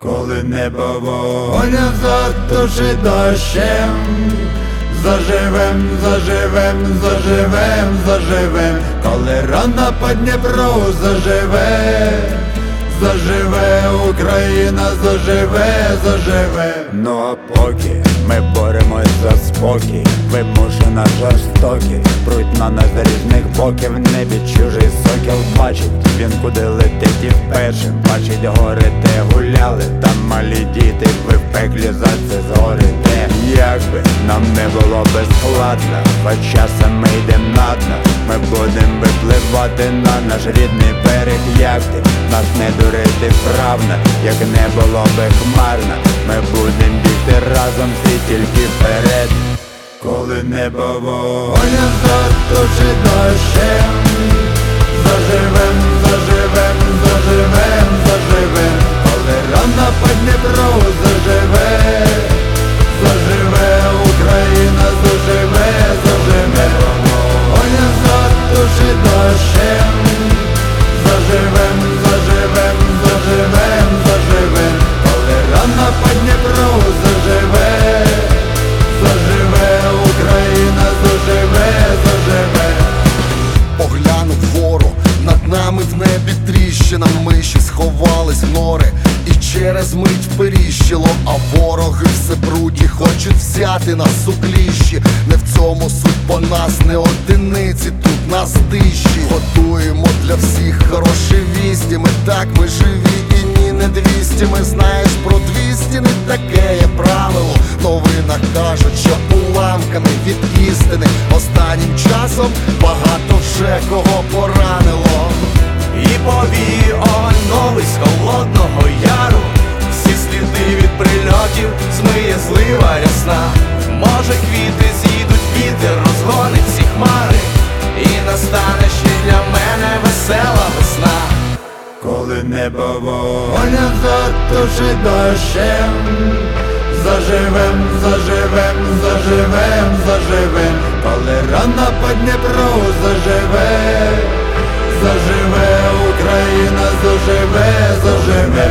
Коли небо вогоня затушить дощем, заживем, заживем, заживем, заживем, коли рана по Дніпру заживе, заживе Україна, заживе, заживе. Ну а поки ми боремось за спокій, вимушена жорстокість Пруть на нас різних боків, небі чужий сокіл бачить Він куди летить і вперше бачить гори, де гуляли Там малі діти, ви в пеклі за це згорите Як би нам не було безкладно, хоч часом ми йдем на дно випливати на наш рідний берег, як ти Нас не дурити вправно, як не було би хмарно Ми будем бігти разом всі тільки вперед. Коли небо воля затушить дощем. Заживем, заживем, заживем, заживем. Коли рана Дніпру заживе Заживе сховались в нори. І через мить вперіщило А вороги все бруді хочуть взяти нас у Не в цьому суть, бо нас не одиниці, тут нас тисячі. Готуємо для всіх хороші вісті. Ми так, ми живі і ні не двісті. Ми знаєш про двісті, не таке є правило. Новина кажуть, що уламками від істини. Останнім часом багато вже кого поранило змиє злива рясна Може квіти з'їдуть, вітер розгонить всі хмари. І настане ще для мене весела весна. Коли небо воля затушить дощем. Заживем, заживем, заживем, заживем. Коли рана по Дніпру заживе. Заживе Україна, заживе, заживе